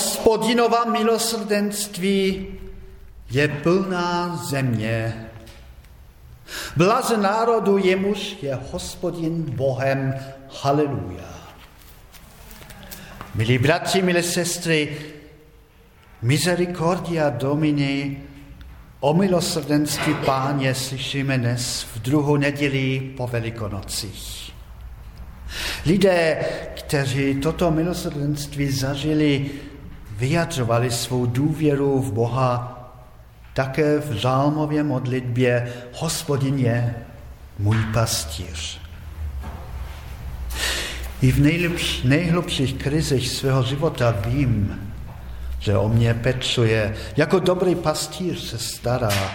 Hospodinova milosrdenství je plná země. Blaze národu, jemuž je hospodin Bohem. Haleluja. Milí bratři, milé sestry, misericordia Domini, o milosrdenství páně slyšíme dnes v druhou neděli po Velikonocích. Lidé, kteří toto milosrdenství zažili, vyjadřovali svou důvěru v Boha také v žálmově modlitbě Hospodin je můj pastýř. I v nejhlubších krizích svého života vím, že o mě pečuje. Jako dobrý pastýř se stará.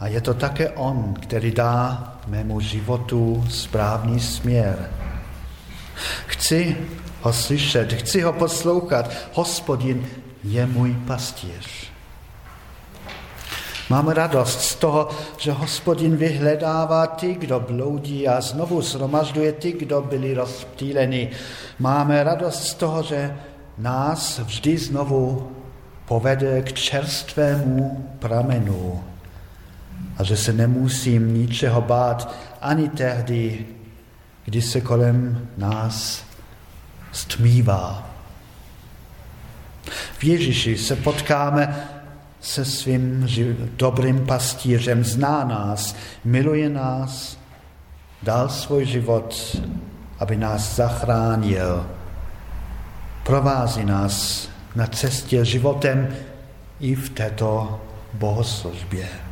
A je to také on, který dá mému životu správný směr. Chci ho slyšet, chci ho poslouchat. Hospodin je můj pastýř. Mám radost z toho, že hospodin vyhledává ty, kdo bloudí a znovu zhromažďuje ty, kdo byli rozptýleni. Máme radost z toho, že nás vždy znovu povede k čerstvému pramenu a že se nemusím ničeho bát ani tehdy, kdy se kolem nás stmívá. V Ježíši se potkáme se svým dobrým pastířem, zná nás, miluje nás, dal svůj život, aby nás zachránil. Provází nás na cestě životem i v této bohoslužbě.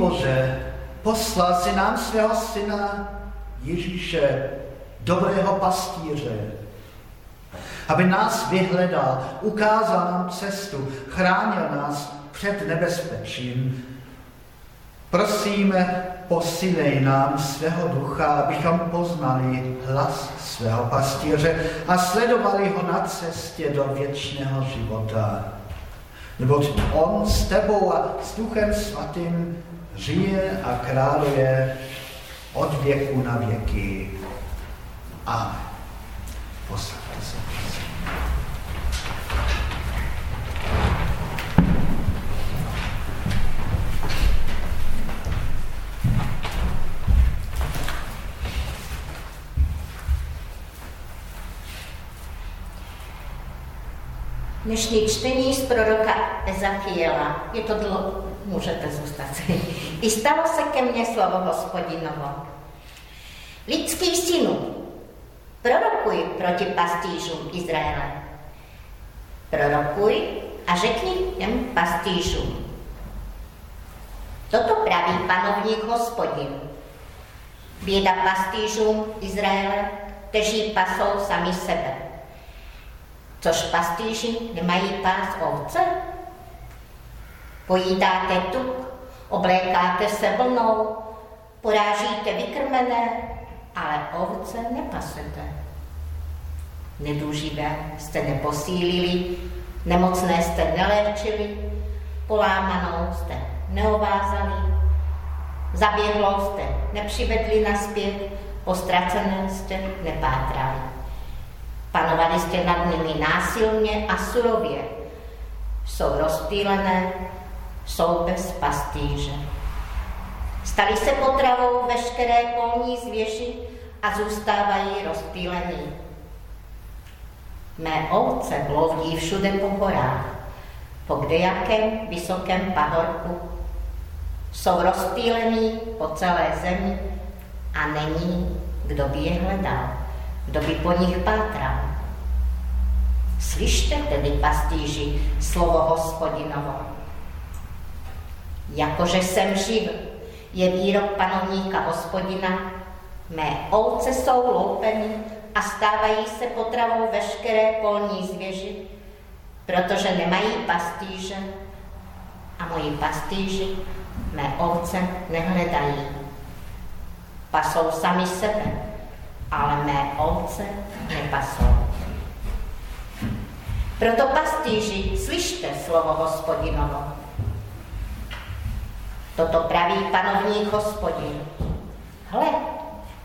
Bože, poslal si nám svého syna Ježíše, dobrého pastíře, aby nás vyhledal, ukázal nám cestu, chránil nás před nebezpečím. Prosíme, posílej nám svého ducha, abychom poznali hlas svého pastíře a sledovali ho na cestě do věčného života. Neboť on s tebou a s duchem svatým žije a králuje od věku na věky. Amen. Posaďte se. Dnešní čtení z proroka Ezachiela. Je to dlo... Můžete zůstat. I stalo se ke mně slovo hospodinovo. Lidský synu, prorokuj proti pastýřům Izraele. Prorokuj a řekni těm pastýřům. Toto praví panovník hospodin. Běda pastýřům Izraele, kteří pasou sami sebe Což pastýři nemají pás ovce? Pojídáte tuk, oblékáte se vlnou, porážíte vykrmené, ale ovce nepasete. Nedůživé jste neposílili, nemocné jste neléčili, polámanou jste neovázali, zaběhlou jste nepřivedli naspět, postracené jste nepátrali. Panovali jste nad nimi násilně a surově. Jsou rozptýlené, jsou bez pastýře. Stali se potravou veškeré polní zvěři a zůstávají rozptýlení. Mé ovce bloudí všude po horách, po kdejakém vysokém pahorku. Jsou rozptýlení po celé zemi a není, kdo by je hledal kdo by po nich pátral. Slyšte tedy, pastýži, slovo hospodinovo. Jakože jsem živ, je výrok panovníka hospodina, mé ovce jsou loupeny a stávají se potravou veškeré polní zvěži, protože nemají pastýže a moji pastýži mé ovce nehledají. Pasou sami sebe ale mé ovce nepasou. Proto pastýži, slyšte slovo hospodinovo. Toto praví panovník hospodin. Hle,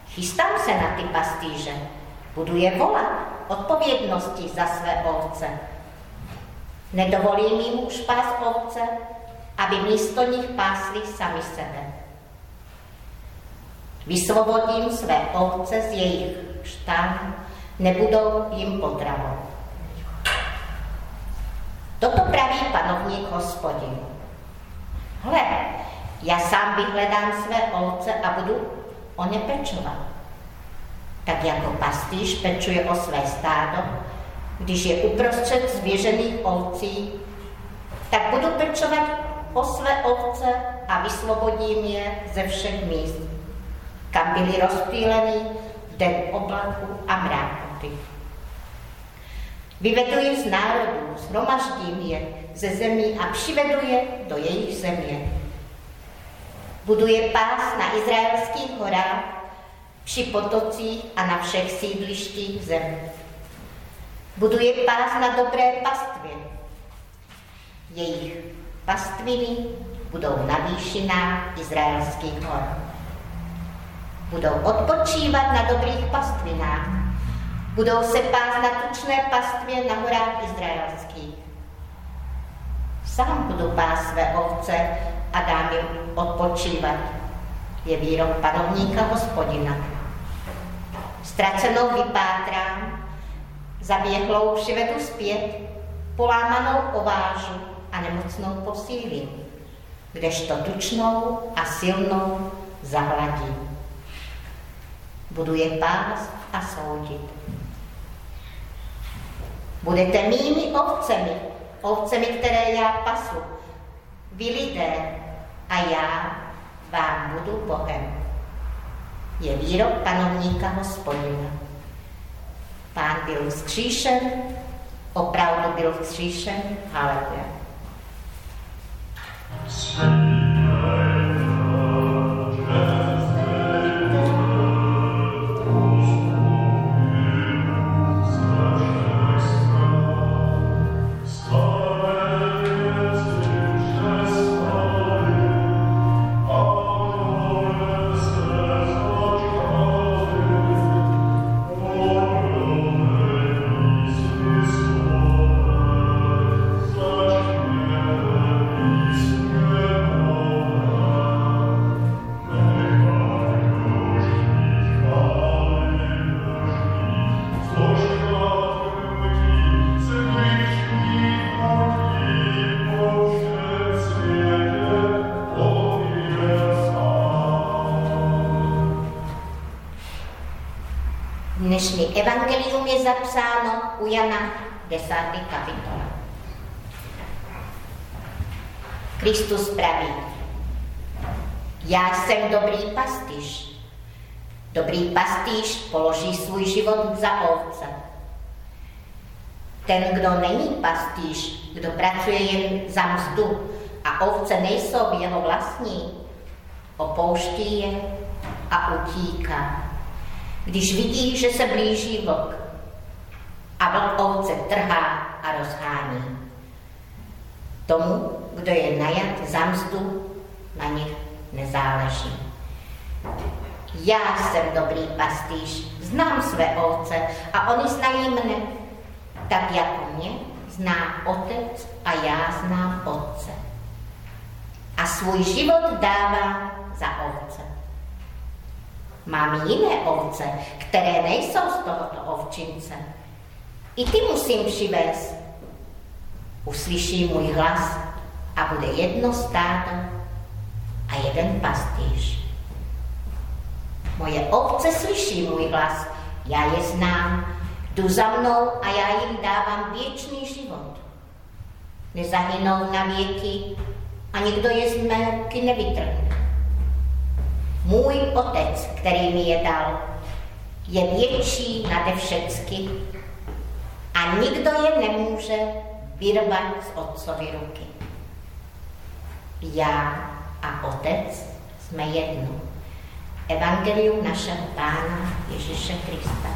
chystám se na ty pastýže, budu je volat odpovědnosti za své ovce. Nedovolím jim už pás ovce, aby místo nich pásli sami sebe. Vysvobodím své ovce z jejich štán, nebudou jim potravou. Toto praví panovník hospodin. Hle, já sám vyhledám své ovce a budu o ně pečovat. Tak jako pastýř pečuje o své stádo, když je uprostřed zvěřených ovcí, tak budu pečovat o své ovce a vysvobodím je ze všech míst, kam rozptýleni v den oblaku a mrákoty. Vyvedu je z národů, zhromaždím je ze zemí a přivedu je do jejich země. Budu je pás na izraelských horách, při potocích a na všech sídlištích zem. Budu je pás na dobré pastvě. Jejich pastviny budou na výšinách izraelských hor budou odpočívat na dobrých pastvinách, budou se pást na tučné pastvě na horách izraelských. Sám budu pás své ovce a dám jim odpočívat, je výrok panovníka hospodina. Ztracenou vypátrám, zaběhlou přivedu zpět, polámanou ovážu a nemocnou posílím, kdežto tučnou a silnou zahladím budu je pás a soudit. Budete mými ovcemi, ovcemi, které já pasu. Vy lidé a já vám budu Bohem. Je výrok panovníka hospodina. Pán byl vzkříšen, opravdu byl vzkříšen, haleluja. Evangelium je zapsáno u Jana 10. kapitola. Kristus praví, já jsem dobrý pastýř. Dobrý pastýř položí svůj život za ovce. Ten, kdo není pastýř, kdo pracuje jen za mzdu a ovce nejsou jeho vlastní, opouští je a utíká když vidí, že se blíží vlk a vlk ovce trhá a rozhání. Tomu, kdo je najat za mzdu, na nich nezáleží. Já jsem dobrý pastýř, znám své ovce a oni znají mne, tak jako mě zná otec a já znám otce. A svůj život dává za ovce. Mám jiné ovce, které nejsou z tohoto ovčince. I ty musím přivést. Uslyší můj hlas a bude jedno stádo a jeden pastýř. Moje ovce slyší můj hlas, já je znám, jdu za mnou a já jim dávám věčný život. Nezahynou na věky a nikdo je z mé nevytrhne. Můj otec, který mi je dal, je větší nade všecky a nikdo je nemůže vyrvat z otcovy ruky. Já a otec jsme jedno. Evangelium našeho Pána Ježíše Krista.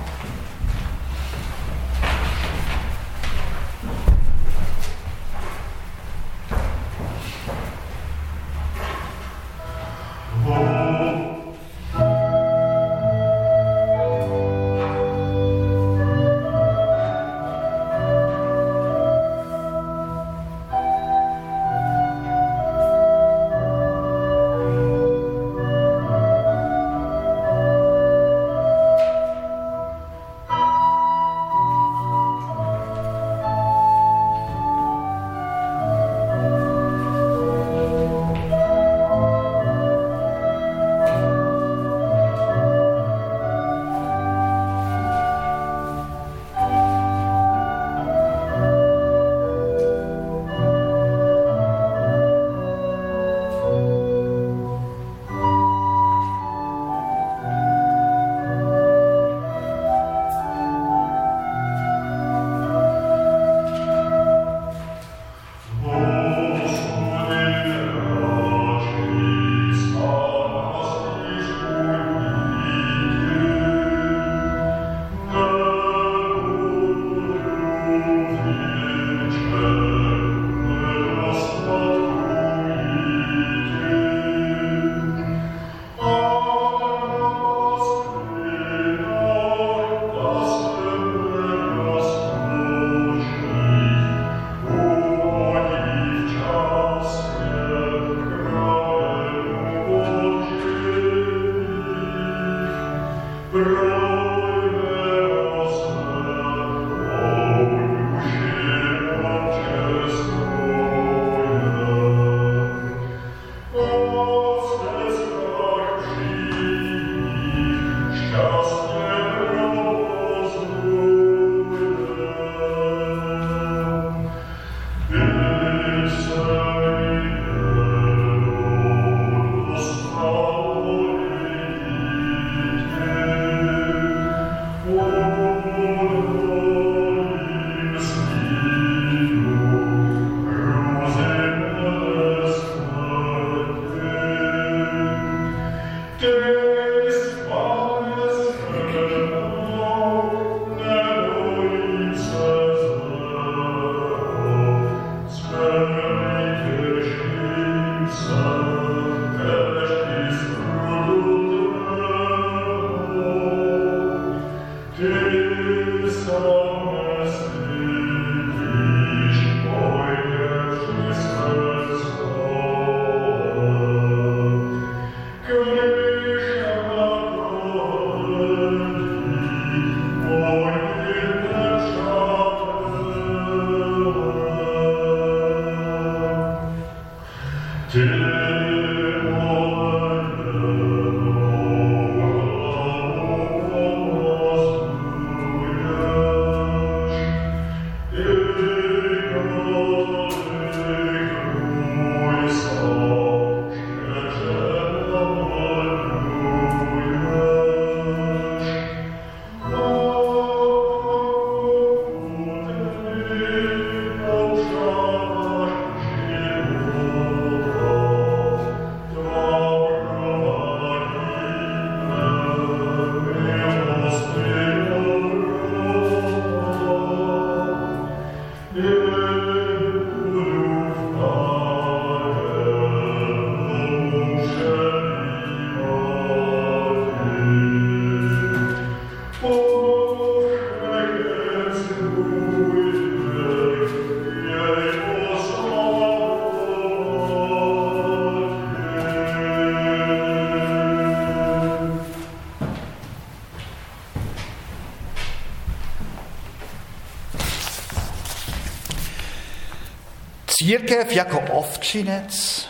Církev jako ovčinec,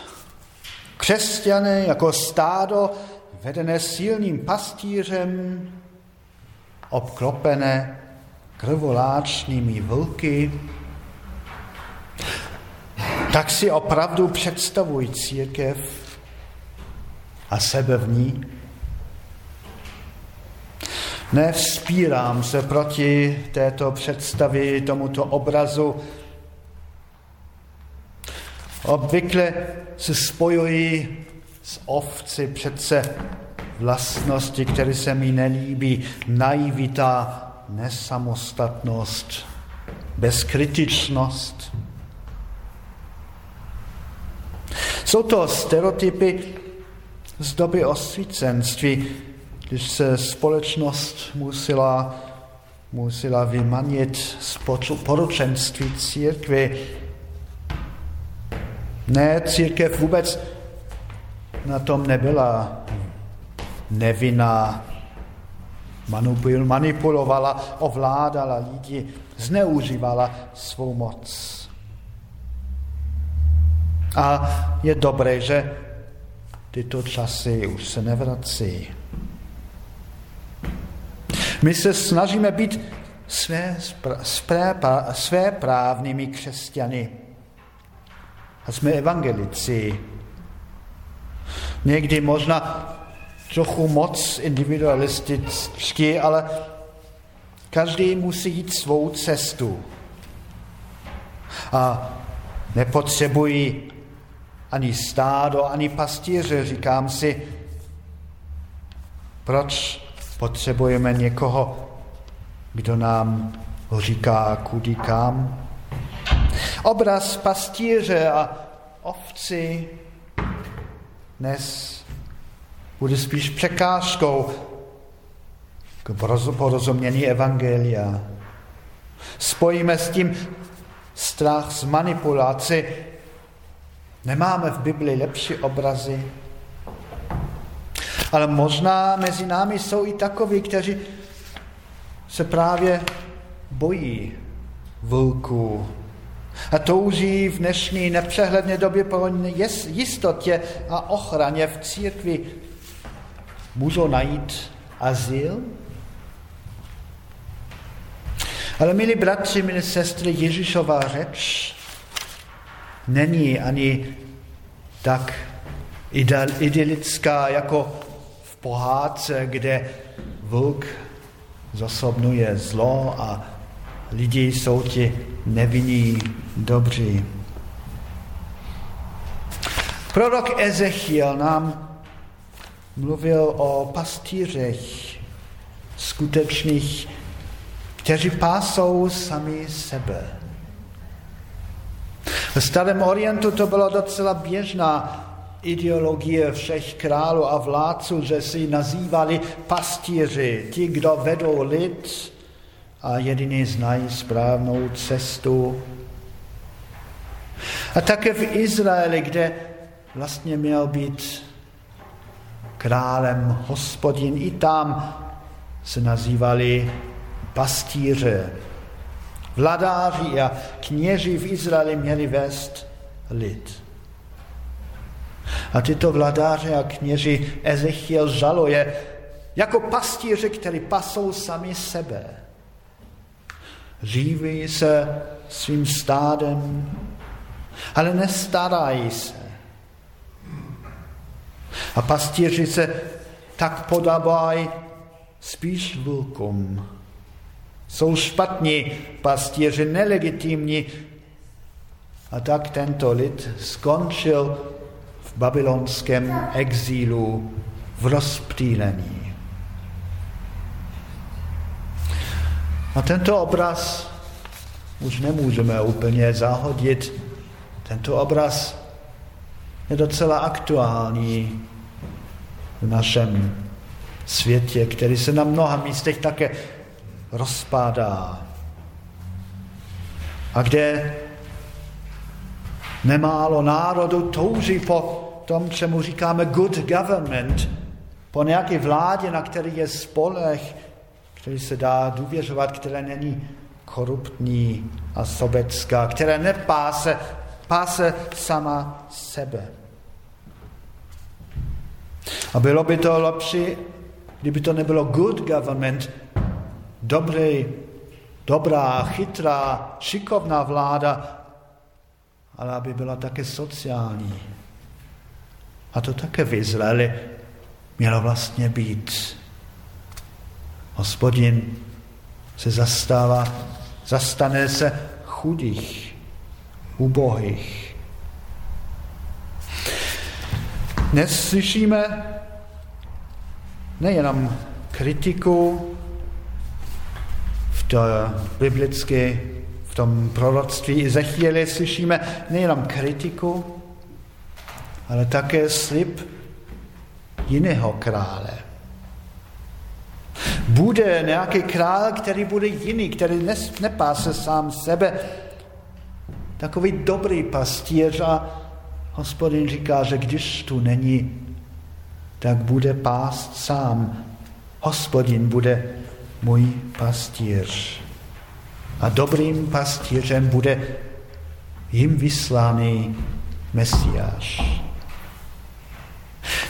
křesťané jako stádo, vedené silným pastýřem, obklopené krvoláčnými vlky, tak si opravdu představují církev a sebe v ní. Nevzpírám se proti této představě, tomuto obrazu. Obvykle se spojují s ovci přece vlastnosti, které se mi nelíbí, naivita, nesamostatnost, bezkritičnost. Jsou to stereotypy z doby osvícenství, když se společnost musela, musela vymanit z poručenství církvy. Ne, církev vůbec na tom nebyla nevinná, manipulovala, ovládala lidi, zneužívala svou moc. A je dobré, že tyto časy už se nevrací. My se snažíme být své, své, své právnými křesťany. A jsme evangelici. Někdy možná trochu moc individualistický, ale každý musí jít svou cestu. A nepotřebují ani stádo, ani pastýře. Říkám si, proč potřebujeme někoho, kdo nám říká, kudy kam. Obraz pastýře a ovci dnes bude spíš překážkou k porozumění Evangelia. Spojíme s tím strach z manipulaci. Nemáme v Bibli lepší obrazy. Ale možná mezi námi jsou i takoví, kteří se právě bojí vlků a touží v dnešní nepřehledné době po jistotě a ochraně v církvi můžou najít azyl. Ale milí bratři, milí sestry, Ježíšová řeč není ani tak idylická jako v pohádce, kde vlk zosobnuje zlo a lidi jsou ti nevinní dobří. Prorok Ezechiel nám mluvil o pastýřech skutečných, kteří pásou sami sebe. V starém Orientu to bylo docela běžná ideologie všech králů a vládců, že si nazývali pastýři, ti, kdo vedou lid a jediný znají správnou cestu. A také v Izraeli, kde vlastně měl být králem hospodin. I tam se nazývali pastíře. Vladáři a kněži v Izraeli měli vést lid. A tyto vladáře a kněži Ezechiel žaluje jako pastíře, který pasou sami sebe. Živí se svým stádem, ale nestarají se. A pastíři se tak podávají spíš vlkům. Jsou špatní pastíři, nelegitimní. A tak tento lid skončil v babylonském exílu, v rozptýlení. A tento obraz už nemůžeme úplně zahodit. Tento obraz je docela aktuální v našem světě, který se na mnoha místech také rozpadá. A kde nemálo národu touží po tom, čemu říkáme good government, po nějaké vládě, na který je spolech, který se dá důvěřovat, která není koruptní a sobecká, která nepá se páse sama sebe. A bylo by to lepší, kdyby to nebylo good government, dobrý, dobrá, chytrá, šikovná vláda, ale aby byla také sociální. A to také v Izraeli mělo vlastně být. Hospodin se zastává, zastane se chudých, ubohých. Dnes slyšíme nejenom kritiku v to biblické, v tom proroctví Ezechiele slyšíme nejenom kritiku, ale také slib jiného krále. Bude nějaký král, který bude jiný, který nepáse sám sebe, takový dobrý pastýř a hospodin říká, že když tu není, tak bude pást sám. Hospodin bude můj pastýř. A dobrým pastýřem bude jim vyslaný Mesiáš.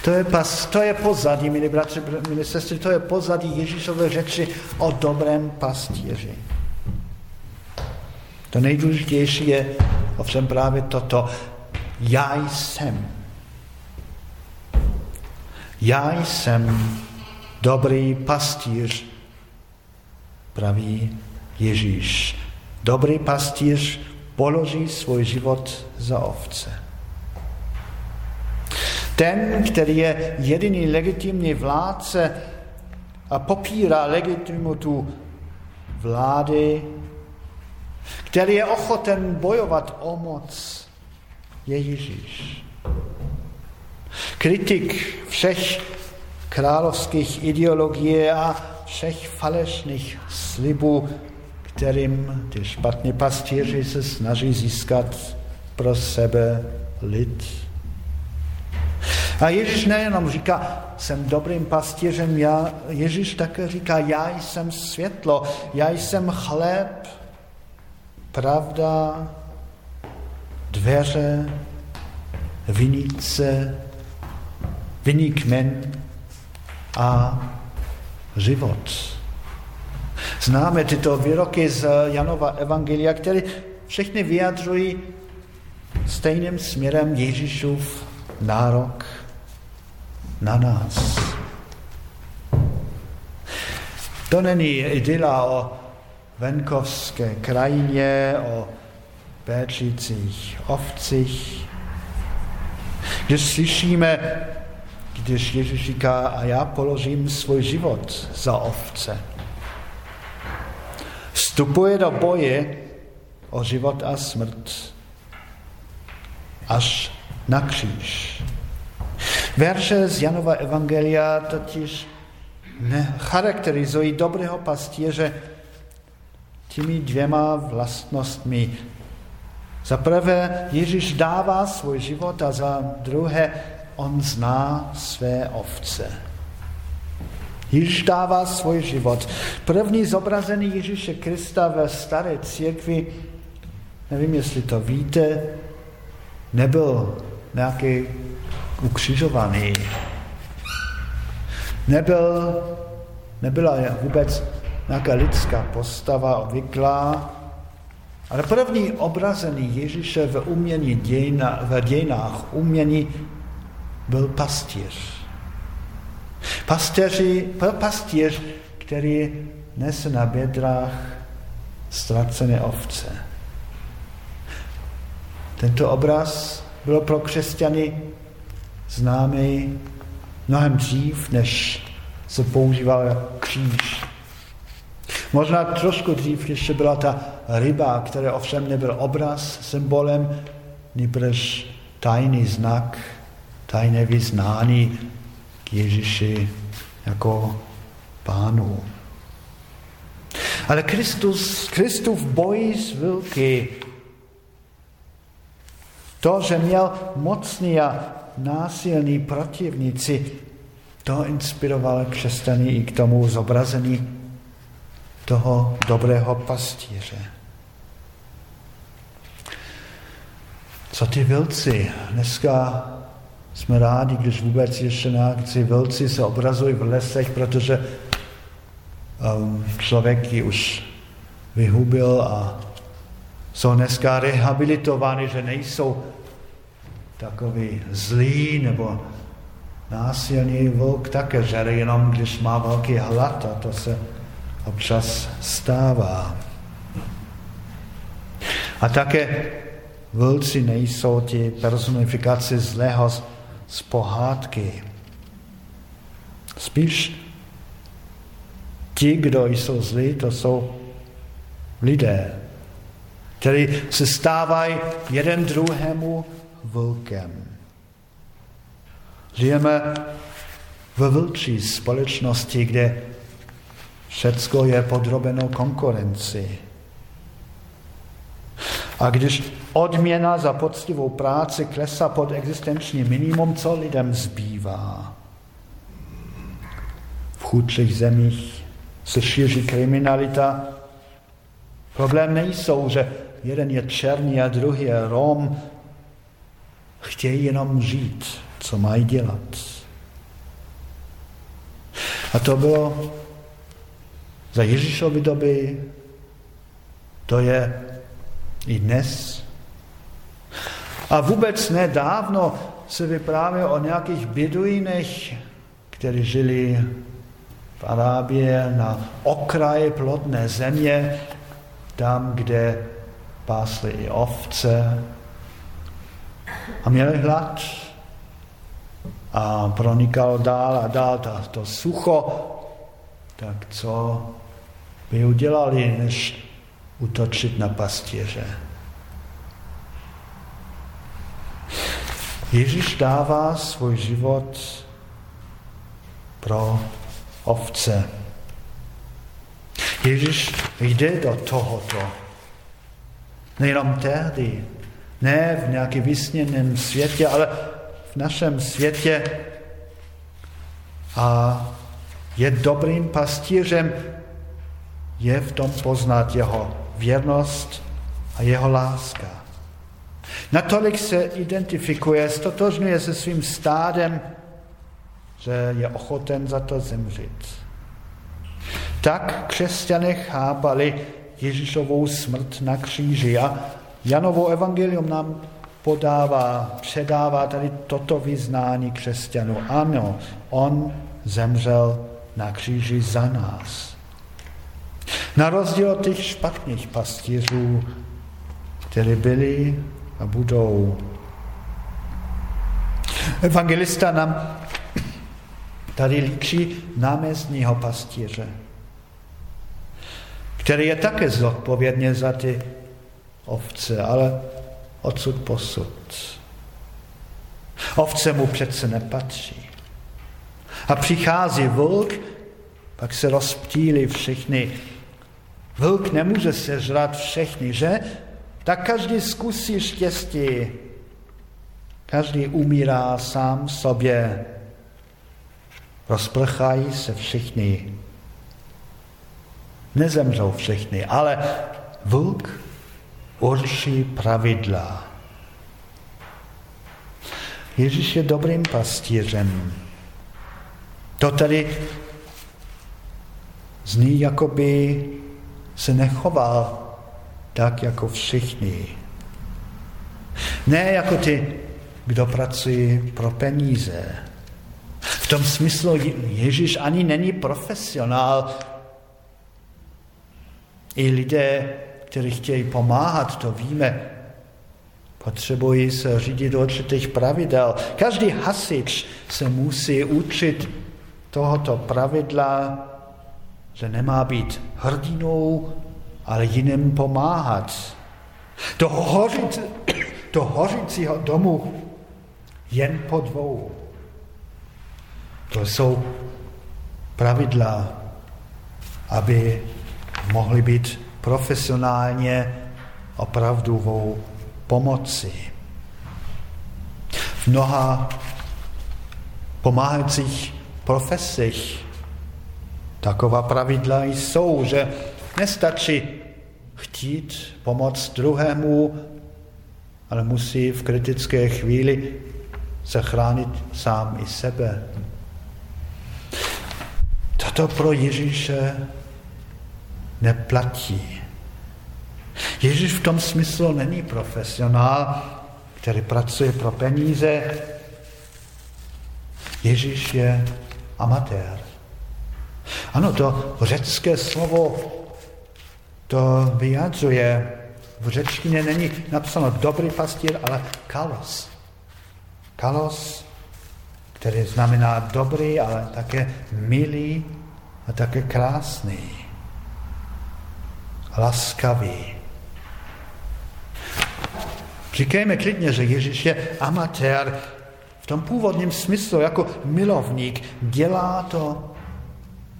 To je, pas, to je pozadí, milí bratři, milí sestry, to je pozadí Ježíšové řeči o dobrém pastýři. To nejdůležitější je ovšem právě toto. Já jsem. Já jsem dobrý pastýř, praví Ježíš. Dobrý pastýř položí svůj život za ovce. Ten, který je jediný legitimní vládce a popírá legitimitu vlády, který je ochoten bojovat o moc, je Ježíš. Kritik všech královských ideologií a všech falešných slibů, kterým ty špatní pastýři se snaží získat pro sebe lid. A Ježíš nejenom říká, jsem dobrým pastěřem, já, Ježíš také říká, já jsem světlo, já jsem chléb, pravda, dveře, vinice, vinný kmen a život. Známe tyto výroky z Janova Evangelia, které všechny vyjadřují stejným směrem Ježíšův nárok na nás. To není idyla o venkovské krajině, o péčících ovcích. Když slyšíme, když Ježíš říká, a já položím svůj život za ovce, vstupuje do boje o život a smrt až na kříž. Verše z Janova Evangelia totiž charakterizují dobrého pastíře těmi dvěma vlastnostmi. Za prvé Ježíš dává svůj život a za druhé on zná své ovce. Ježíš dává svůj život. První zobrazený Ježíše Krista ve staré církvi, nevím, jestli to víte, nebyl nějaký ukřižovaný. Nebyl, nebyla vůbec nějaká lidská postava obvyklá, ale první obrazený Ježíše v umění dějina, v dějinách umění byl pastěř. Pastěři, pastěř, který nese na bědrach ztracené ovce. Tento obraz byl pro křesťany známý mnohem dřív, než se používal kříž. Možná trošku dřív ještě byla ta ryba, která ovšem nebyl obraz, symbolem, nebož tajný znak, tajné vyznání k Ježíši jako pánu. Ale Kristus, Kristův boj s vilky, to, že měl mocný a násilní protivníci, to inspiroval křesťany i k tomu zobrazení toho dobrého pastíře. co ty vilci? Dneska jsme rádi, když vůbec ještě nějaký vilci se obrazují v lesech, protože um, člověk ji už vyhubil a jsou dneska rehabilitovány, že nejsou takový zlý nebo násilný vlk také žere jenom, když má velký hlad a to se občas stává. A také vlci nejsou ti personifikace zlého z pohádky. Spíš ti, kdo jsou zlí, to jsou lidé, kteří se stávají jeden druhému vlkem. Žijeme ve vlčí společnosti, kde všecko je podrobeno konkurenci. A když odměna za poctivou práci klesá pod existenční minimum, co lidem zbývá? V chudších zemích se šíří kriminalita. Problém nejsou, že jeden je černý a druhý je Rom. Chtějí jenom žít, co mají dělat. A to bylo za Ježíšovy doby, to je i dnes. A vůbec nedávno se vyprávěl o nějakých beduínech, kteří žili v Arábie na okraji plodné země, tam, kde pásli i ovce a měli hlad a pronikal dál a dál to, to sucho, tak co by udělali, než utočit na pastěře. Ježíš dává svůj život pro ovce. Ježíš jde do tohoto. Nejenom tehdy, ne v nějakém vysněném světě, ale v našem světě a je dobrým pastířem, je v tom poznat jeho věrnost a jeho láska. Natolik se identifikuje, stotožňuje se svým stádem, že je ochoten za to zemřít. Tak křesťané chápali Ježíšovou smrt na kříži a Janovo evangelium nám podává, předává tady toto vyznání křesťanů. Ano, on zemřel na kříži za nás. Na rozdíl od těch špatných pastířů, které byli a budou. Evangelista nám tady líčí námestního pastíře, který je také zodpovědně za ty ovce, ale odsud posud. Ovce mu přece nepatří. A přichází vlk, pak se rozptýlí všichni Vlk nemůže sežrat všechny, že? Tak každý zkusí štěstí. Každý umírá sám sobě. Rozprchají se všichni. Nezemřou všichni, ale vlk určí pravidla. Ježíš je dobrým pastířem. To tady zní, jako by se nechoval tak jako všichni. Ne jako ty, kdo pracují pro peníze. V tom smyslu Ježíš ani není profesionál. I lidé, kteří chtějí pomáhat, to víme, potřebují se řídit určitých pravidel. Každý hasič se musí učit tohoto pravidla že nemá být hrdinou, ale jiným pomáhat. Do, hořic, do hořícího domu jen po dvou. To jsou pravidla, aby mohli být profesionálně opravdovou pomoci. V mnoha pomáhajících profesích Taková pravidla jsou, že nestačí chtít pomoct druhému, ale musí v kritické chvíli zachránit sám i sebe. Toto pro Ježíše neplatí. Ježíš v tom smyslu není profesionál, který pracuje pro peníze. Ježíš je amatér. Ano, to řecké slovo to vyjadřuje. V řečtině není napsáno dobrý pastýr, ale kalos. Kalos, který znamená dobrý, ale také milý a také krásný. Laskavý. Říkejme klidně, že Ježíš je amatér v tom původním smyslu, jako milovník. Dělá to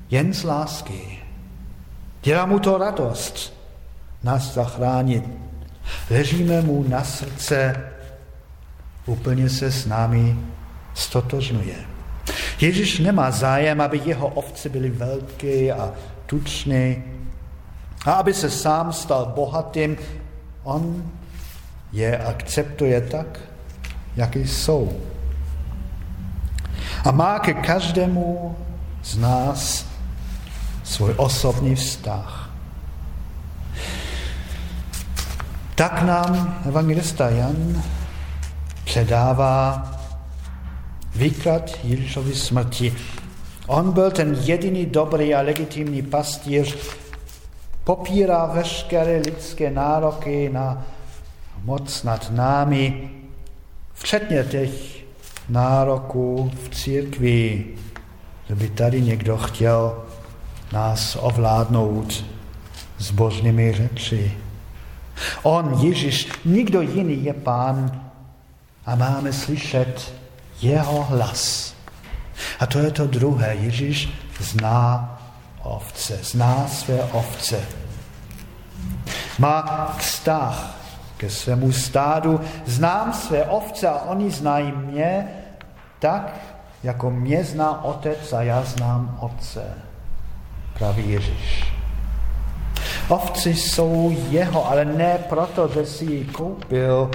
jen z lásky. Dělá mu to radost nás zachránit. Ležíme mu na srdce, úplně se s námi stotožňuje. Ježíš nemá zájem, aby jeho ovce byly velké a tučné a aby se sám stal bohatým. On je akceptuje tak, jaký jsou. A má ke každému z nás svůj osobní vztah. Tak nám evangelista Jan předává výklad Ježíšovy smrti. On byl ten jediný dobrý a legitimní pastýř, popírá veškeré lidské nároky na moc nad námi, včetně těch nároků v církvi, že by tady někdo chtěl nás ovládnout s božnými řeči. On, Ježíš, nikdo jiný je pán a máme slyšet jeho hlas. A to je to druhé. Ježíš zná ovce, zná své ovce. Má vztah ke svému stádu. Znám své ovce a oni znají mě tak, jako mě zná otec a já znám otce. Praví Ježíš. Ovci jsou jeho, ale ne proto, že si ji koupil,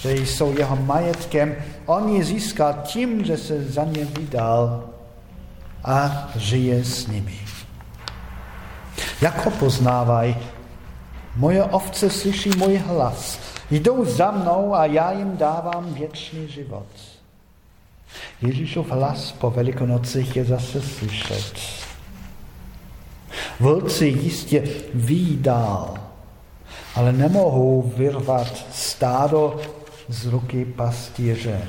že jsou jeho majetkem. On ji získal tím, že se za ně vydal a žije s nimi. Jak ho poznávají? Moje ovce slyší můj hlas. Jdou za mnou a já jim dávám věčný život. Ježíšův hlas po velikonocích je zase slyšet. Vlci jistě ví dál, ale nemohou vyrvat stádo z ruky pastýře.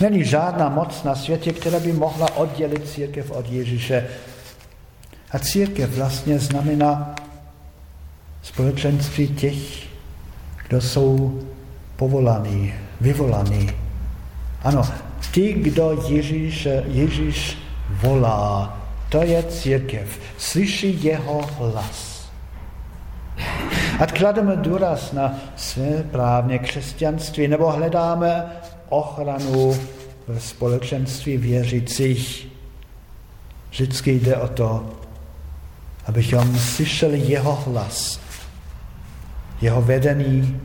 Není žádná moc na světě, která by mohla oddělit církev od Ježíše. A církev vlastně znamená společenství těch, kdo jsou povolaní, vyvolaní. Ano, ti, kdo Ježíš, Ježíš volá, to je církev. Slyší jeho hlas. A klademe důraz na své právně křesťanství nebo hledáme ochranu v společenství věřících. Vždycky jde o to, abychom slyšeli jeho hlas jeho vedení,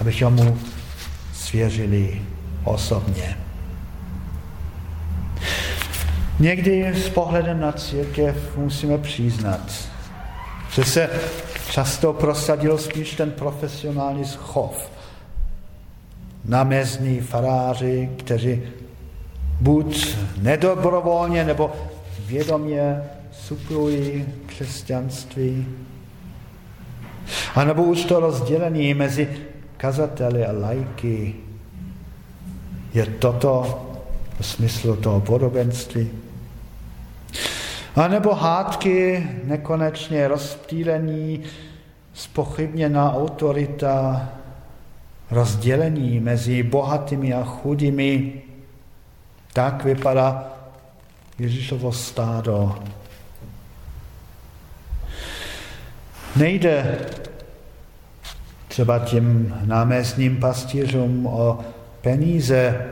abychom mu svěřili osobně. Někdy s pohledem na církev musíme přiznat, že se často prosadil spíš ten profesionální schov. Namezní faráři, kteří buď nedobrovolně nebo vědomě suplují křesťanství, a nebo už to rozdělení mezi kazateli a lajky je toto v smyslu toho podobenství. A nebo hádky nekonečně rozptýlení, spochybněná autorita, rozdělení mezi bohatými a chudými. Tak vypadá Ježíšovo stádo Nejde třeba těm námestním pastýřům o peníze,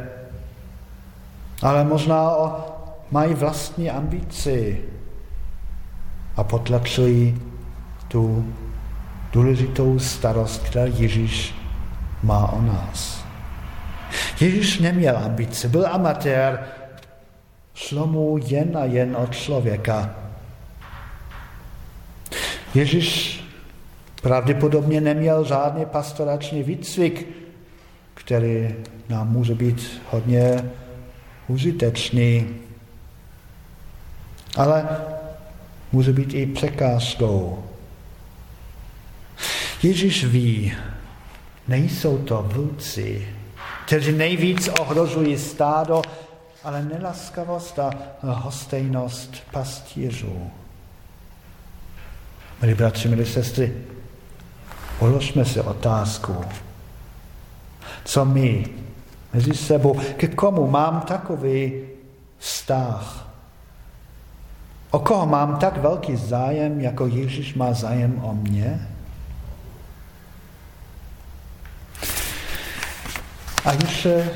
ale možná o, mají vlastní ambici a potlačují tu důležitou starost, kterou Ježíš má o nás. Ježíš neměl ambice, byl amatér, šlo mu jen a jen od člověka. Ježíš pravděpodobně neměl žádný pastorační výcvik, který nám může být hodně užitečný, ale může být i překážkou. Ježíš ví, nejsou to vlci, kteří nejvíc ohrožují stádo, ale nelaskavost a hostejnost pastířů. Milí bratři, milí sestry, položme si otázku, co my mezi sebou, ke komu mám takový vztah? O koho mám tak velký zájem, jako Ježíš má zájem o mě? A ještě,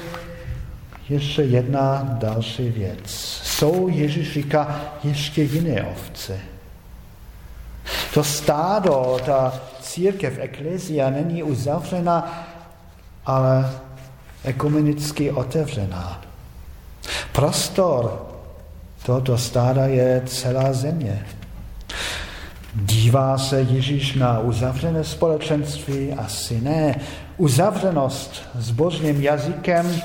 ještě jedna další věc. Jsou, Ježíš říká, ještě jiné ovce. To stádo, ta církev, eklesia není uzavřena, ale ekumenicky otevřená. Prostor tohoto stáda je celá země. Dívá se Ježíš na uzavřené společenství? Asi ne. Uzavřenost s božním jazykem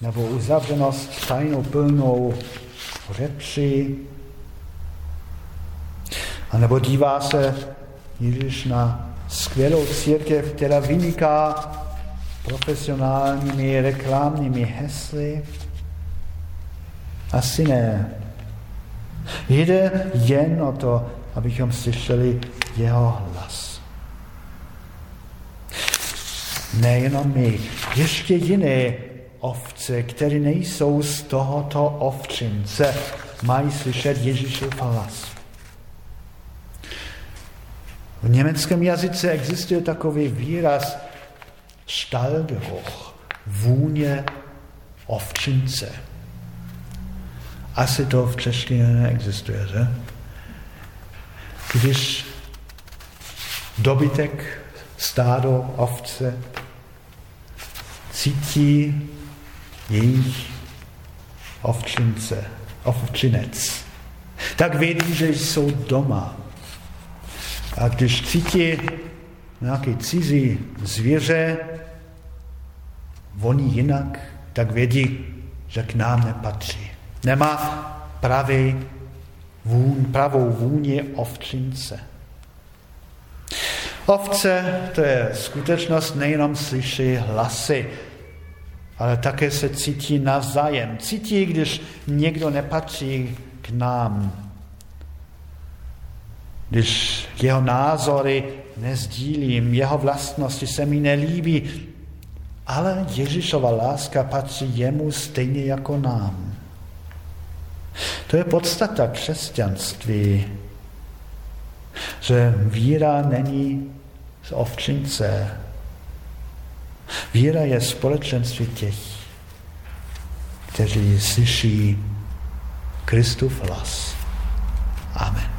nebo uzavřenost tajnou plnou řeči. A nebo dívá se Ježíš na skvělou církev, která vyniká profesionálními reklamními hesly? Asi ne. Jde jen o to, abychom slyšeli jeho hlas. Nejenom my, ještě jiné ovce, které nejsou z tohoto ovčince, mají slyšet Ježíšův hlas. V německém jazyce existuje takový výraz Stallgeruch, vůně ovčince. Asi to v češtině neexistuje, že? Když dobytek, stádo, ovce cítí jejich ovčince, ovčinec, tak vědí, že jsou doma. A když cítí nějaký cizí zvěře, voní jinak, tak vědí, že k nám nepatří. Nemá pravý vůň, pravou vůni ovčince. Ovce, to je skutečnost, nejenom slyší hlasy, ale také se cítí navzájem. Cítí, když někdo nepatří k nám. Když jeho názory nezdílím, jeho vlastnosti se mi nelíbí, ale Ježíšova láska patří jemu stejně jako nám. To je podstata křesťanství, že víra není z ovčince. Víra je společenství těch, kteří slyší Kristův hlas. Amen.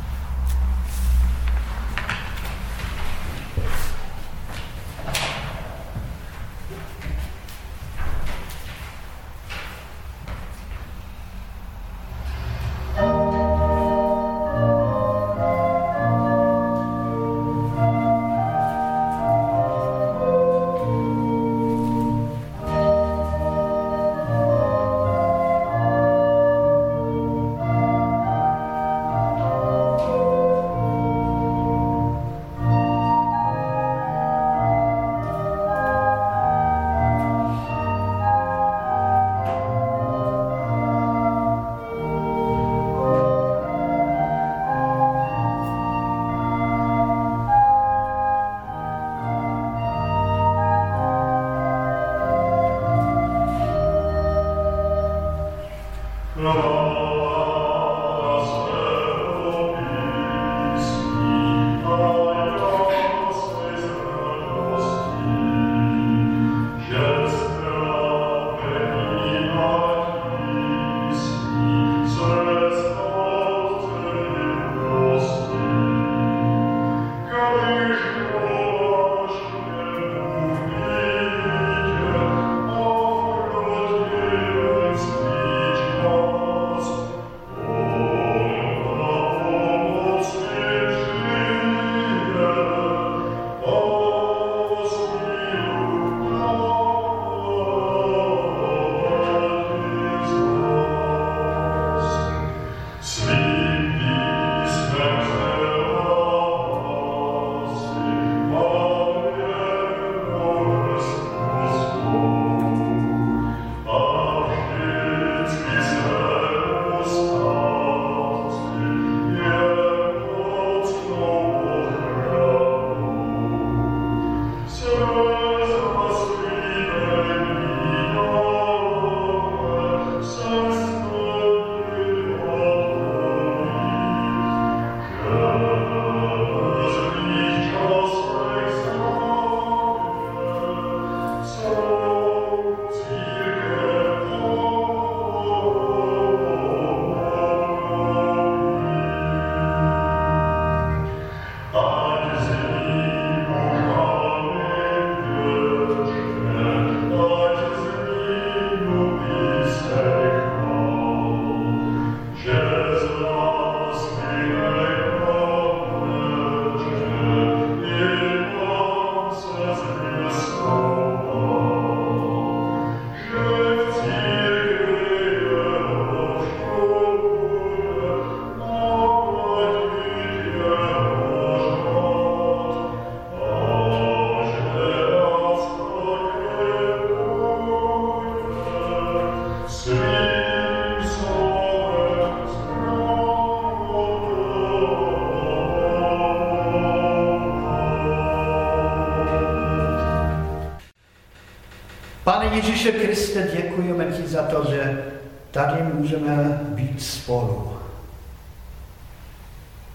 Ježíše Kriste, děkujeme ti za to, že tady můžeme být spolu.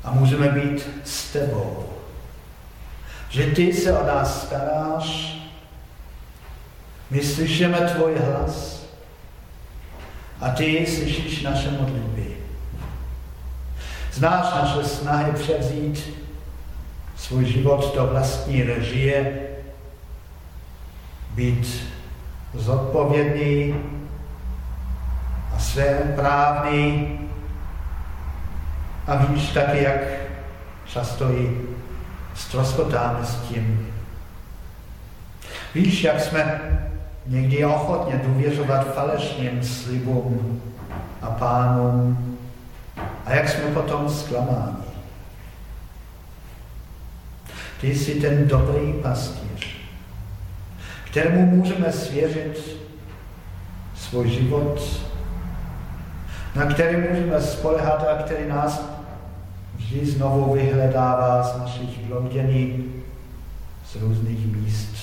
A můžeme být s tebou. Že ty se o nás staráš, my slyšíme tvůj hlas a ty slyšíš naše modlitby. Znáš naše snahy převzít svůj život do vlastní režie, být zodpovědný a své právný a víš taky, jak často i stroskotáme s tím. Víš, jak jsme někdy ochotně důvěřovat falešným slibům a pánům a jak jsme potom zklamáni. Ty jsi ten dobrý pastýř, kterému můžeme svěřit svůj život, na který můžeme spolehat a který nás vždy znovu vyhledává z našich bloudění, z různých míst,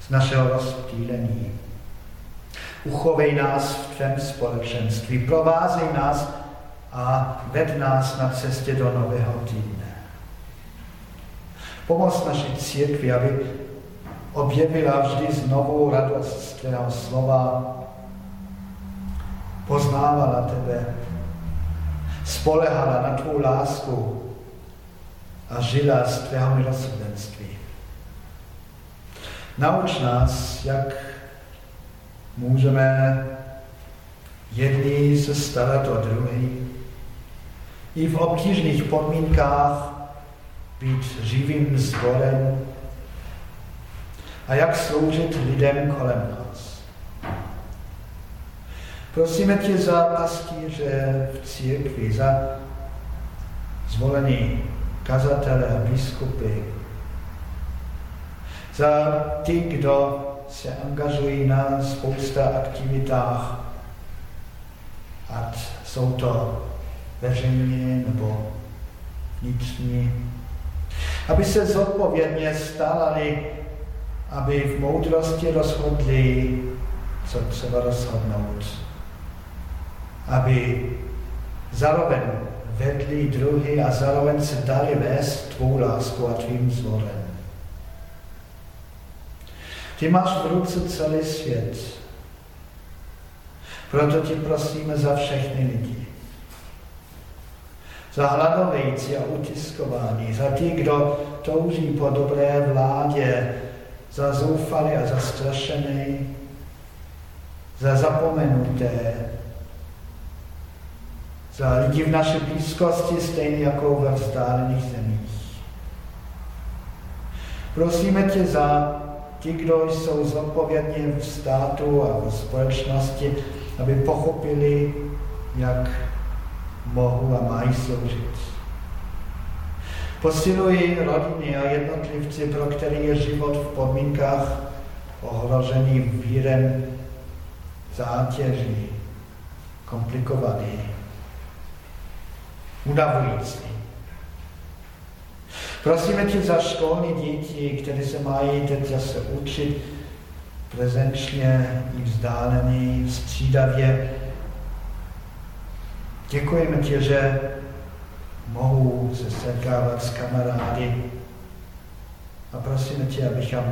z našeho rozptýlení. Uchovej nás v tvém společenství, provázej nás a ved nás na cestě do nového týdne. Pomoz naší církvi, aby objevila vždy znovu radost z tvého slova, poznávala tebe, spolehala na tvou lásku a žila z tvého milosrdenství. Nauč nás, jak můžeme jedný se starat o druhý, i v obtížných podmínkách být živým zborem a jak sloužit lidem kolem nás. Prosíme tě za pastýře v církvi, za zvolený kazatele a biskupy, za ty, kdo se angažují na spousta aktivitách, ať jsou to veřejně nebo vnitřní, aby se zodpovědně stálali, aby v moudrosti rozhodli, co třeba rozhodnout. Aby zároveň vedli druhy a zároveň se dali vést tvou lásku a tvým vzorem. Ty máš v ruce celý svět. Proto ti prosíme za všechny lidi za hladovějící a utiskování, za ty, kdo touží po dobré vládě, za zoufalé a zastrašené, za zapomenuté, za lidi v naší blízkosti, stejně jako ve vzdálených zemích. Prosíme tě za ti, kdo jsou zodpovědní v státu a v společnosti, aby pochopili, jak mohou a mají sloužit. Posilují rodiny a jednotlivci, pro který je život v podmínkách ohrožený vírem, zátěží, komplikovaný, udavující. Prosíme tě za školní děti, které se mají teď zase učit prezenčně i vzdálený, střídavě, Děkujeme ti, že mohu se setkávat s kamarády a prosíme tě, abychom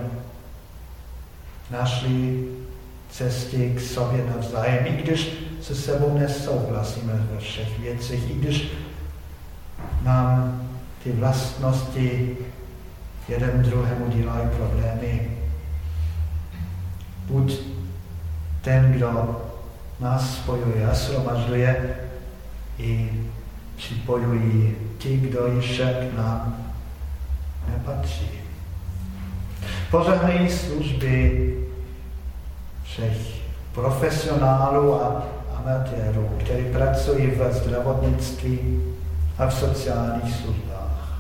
našli cesty k sobě navzájem, i když se sebou nesouhlasíme ve všech věcech, i když nám ty vlastnosti jeden druhému dělají problémy. Buď ten, kdo nás spojuje a shromažďuje, i připojují ti, kdo ještě k nám nepatří. Pořehnej služby všech profesionálů a amatérů, kteří pracují v zdravotnictví a v sociálních službách.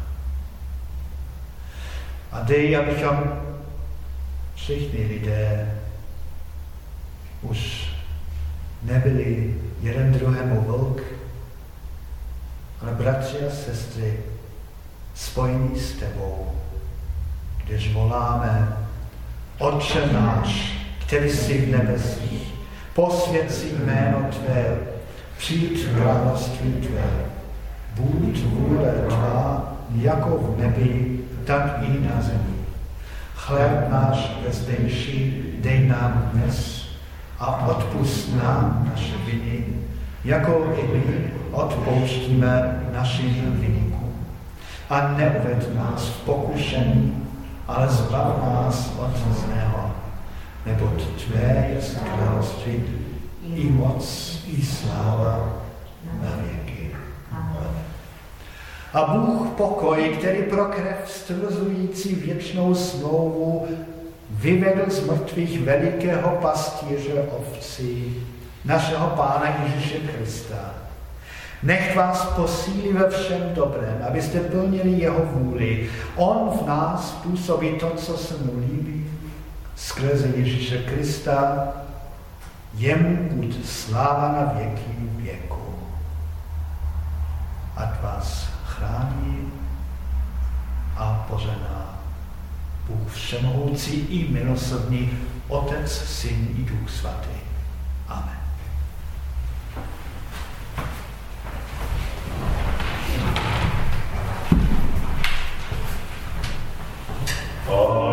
A dej, abychom všichni lidé už nebyli jeden druhému vlk, ale bratři a sestry, spojení s tebou, když voláme Otče náš, který jsi v nebesích, posvěd si jméno Tvé, přijď království Tvé. Buď vůle Tvá, jako v nebi, tak i na zemi. Chléb náš bezdejší dej nám dnes a odpust nám naše viny, jako i my odpouštíme našim vynikům. A neuved nás v pokušení, ale zbav nás od zného, neboť Tvé je království i moc, i sláva na věky. A Bůh pokoj, který pro krev stvrzující věčnou smlouvu vyvedl z mrtvých velikého pastíře ovcí, našeho Pána Ježíše Krista. Nech vás posílí ve všem dobrém, abyste plnili jeho vůli. On v nás působí to, co se mu líbí, skrze Ježíše Krista, jemu buď sláva na věky věku. Ať vás chrání a požená Bůh všemohoucí i milosrdný, Otec, Syn i Duch Svatý. Amen. Oh.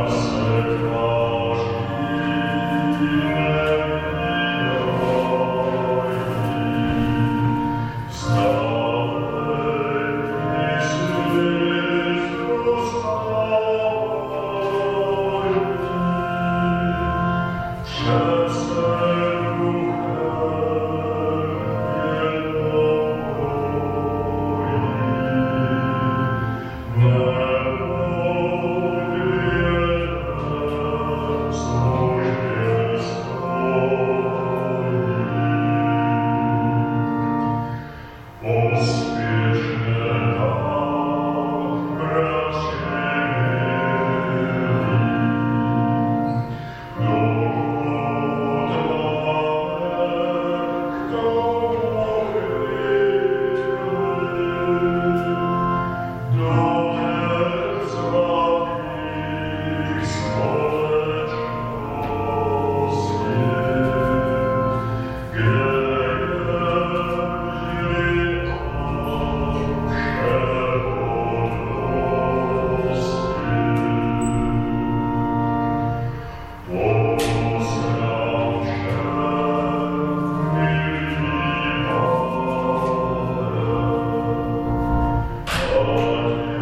Lord.